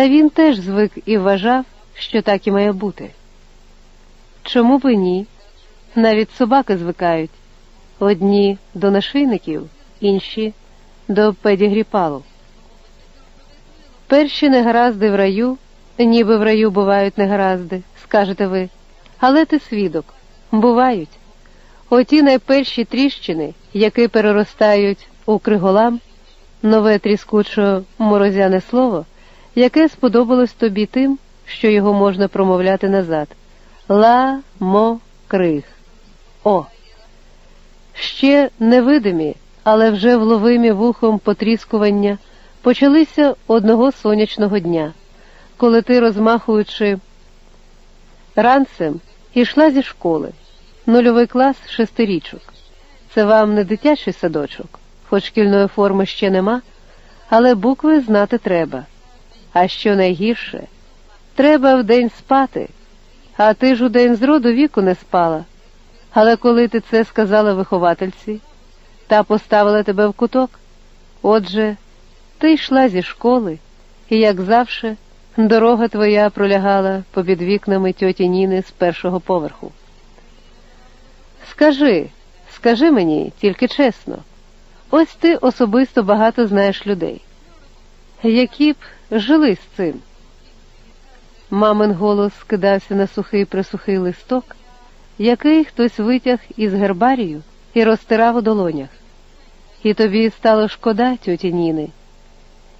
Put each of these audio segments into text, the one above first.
Та він теж звик і вважав, що так і має бути. Чому б і ні? Навіть собаки звикають одні до нашийників, інші до педігріпалу. Перші негаразди в раю, ніби в раю бувають негаразди, скажете ви, але ти свідок, бувають. Оті найперші тріщини, які переростають у криголам, нове тріскучо морозяне слово, яке сподобалось тобі тим, що його можна промовляти назад. Ла мо криг. О. Ще невидимі, але вже вловимі вухом потріскування почалися одного сонячного дня, коли ти, розмахуючи ранцем, ішла зі школи, нульовий клас шестирічок. Це вам не дитячий садочок, хоч шкільної форми ще нема, але букви знати треба. А що найгірше, треба вдень спати, а ти ж удень з роду віку не спала. Але коли ти це сказала виховательці, та поставила тебе в куток, отже, ти йшла зі школи, і, як завше, дорога твоя пролягала попід вікнами тьоті Ніни з першого поверху. Скажи, скажи мені, тільки чесно, ось ти особисто багато знаєш людей. Які б жили з цим? Мамин голос скидався на сухий присухий листок, який хтось витяг із гербарію і розтирав у долонях. І тобі стало шкода тьоті Ніни.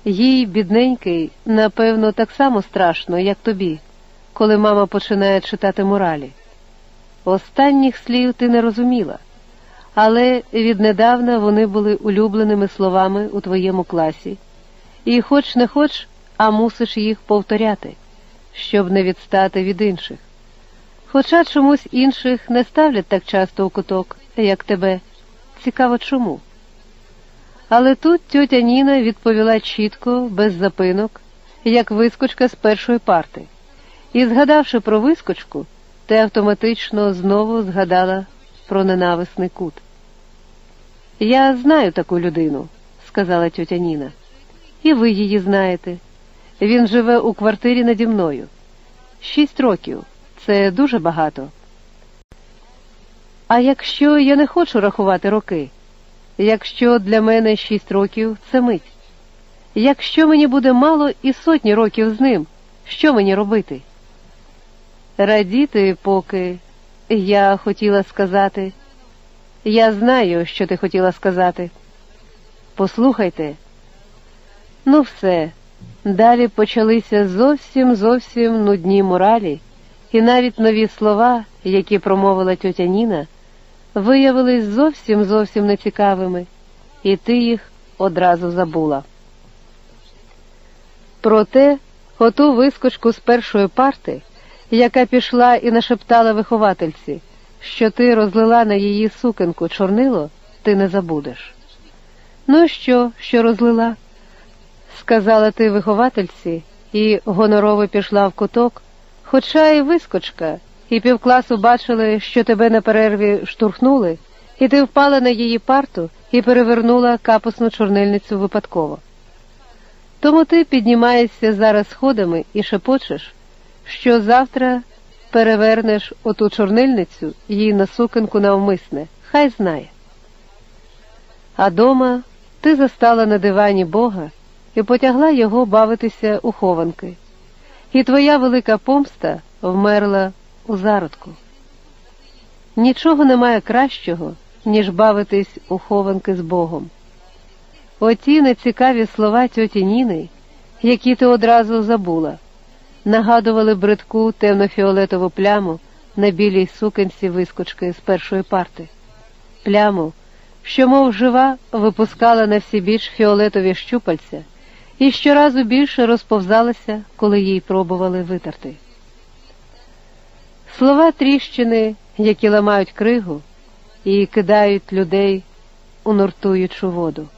Їй, бідненький, напевно, так само страшно, як тобі, коли мама починає читати моралі. Останніх слів ти не розуміла, але віднедавна вони були улюбленими словами у твоєму класі, і хоч не хоч, а мусиш їх повторяти, щоб не відстати від інших. Хоча чомусь інших не ставлять так часто у куток, як тебе. Цікаво чому. Але тут тьотя Ніна відповіла чітко, без запинок, як вискочка з першої парти, і, згадавши про вискочку, ти автоматично знову згадала про ненависний кут. Я знаю таку людину, сказала тьотя Ніна, і ви її знаєте. Він живе у квартирі наді мною. Шість років це дуже багато. А якщо я не хочу рахувати роки? якщо для мене шість років це мить. Якщо мені буде мало і сотні років з ним, що мені робити? Радіти, поки я хотіла сказати, я знаю, що ти хотіла сказати. Послухайте, ну все, далі почалися зовсім зовсім нудні моралі, і навіть нові слова, які промовила тьотя Ніна виявились зовсім зовсім нецікавими, і ти їх одразу забула. Проте оту вискочку з першої парти, яка пішла і нашептала виховательці, що ти розлила на її сукенку чорнило, ти не забудеш. Ну що, що розлила? Сказала ти виховательці і гонорово пішла в куток, хоча й вискочка і півкласу бачили, що тебе на перерві штурхнули, і ти впала на її парту і перевернула капусну чорнильницю випадково. Тому ти піднімаєшся зараз сходами і шепочеш, що завтра перевернеш оту чорнильницю їй на сукенку навмисне, хай знає. А дома ти застала на дивані Бога і потягла його бавитися у хованки, і твоя велика помста вмерла у зародку. Нічого немає кращого, ніж бавитись у хованки з Богом. Оті нецікаві слова тьоті Ніни, які ти одразу забула, нагадували бридку темно-фіолетову пляму на білій сукенці вискочки з першої парти, пляму, що, мов жива, випускала на всі біч фіолетові щупальця і щоразу більше розповзалася, коли їй пробували витерти. Слова тріщини, які ламають кригу і кидають людей у нуртуючу воду.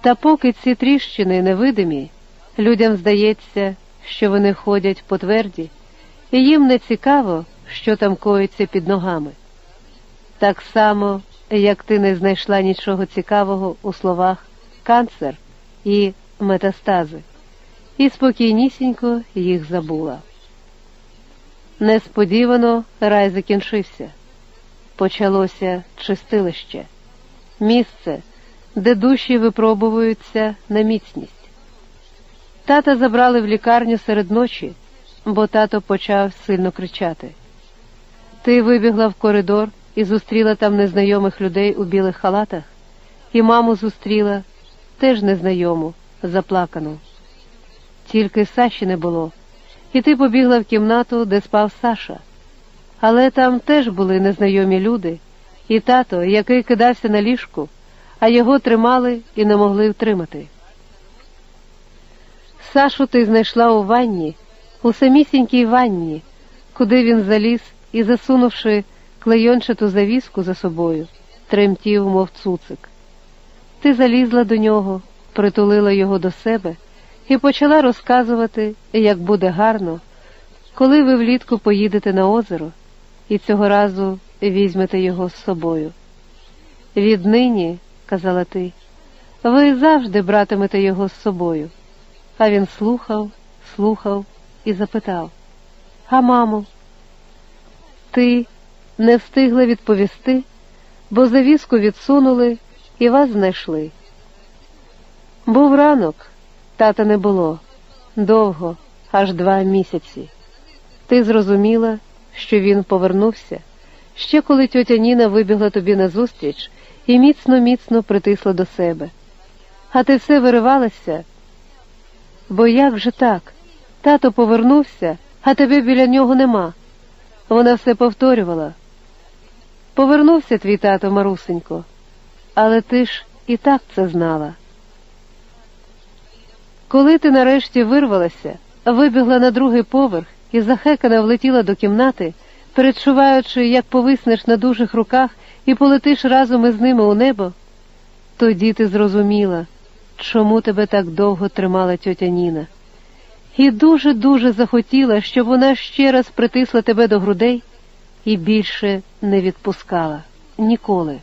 Та поки ці тріщини невидимі, людям здається, що вони ходять по тверді, і їм не цікаво, що там коїться під ногами. Так само, як ти не знайшла нічого цікавого у словах канцер і метастази, і спокійнісінько їх забула. Несподівано рай закінчився. Почалося чистилище, місце, де душі випробовуються на міцність. Тата забрали в лікарню серед ночі, бо тато почав сильно кричати. Ти вибігла в коридор і зустріла там незнайомих людей у білих халатах, і маму зустріла теж незнайому, заплакану. Тільки Саші не було, і ти побігла в кімнату, де спав Саша. Але там теж були незнайомі люди, і тато, який кидався на ліжку, а його тримали і не могли втримати. Сашу ти знайшла у ванні, у самісінькій ванні, куди він заліз і, засунувши клейончату завіску за собою, тремтів, мов цуцик. Ти залізла до нього, притулила його до себе і почала розказувати, як буде гарно, коли ви влітку поїдете на озеро і цього разу візьмете його з собою. Віднині, казала ти, ви завжди братимете його з собою. А він слухав, слухав і запитав А мамо, ти не встигла відповісти, бо завіску відсунули і вас знайшли. Був ранок, тата не було, довго, аж два місяці. Ти зрозуміла, що він повернувся, ще коли тьотя Ніна вибігла тобі назустріч і міцно, міцно притисла до себе. А ти все виривалася. Бо як же так? Тато повернувся, а тебе біля нього нема. Вона все повторювала. Повернувся твій тато, Марусенько, але ти ж і так це знала. Коли ти нарешті вирвалася, вибігла на другий поверх і захекана влетіла до кімнати, передчуваючи, як повиснеш на дужих руках і полетиш разом із ними у небо, тоді ти зрозуміла, чому тебе так довго тримала тьотя Ніна, і дуже-дуже захотіла, щоб вона ще раз притисла тебе до грудей і більше не відпускала ніколи.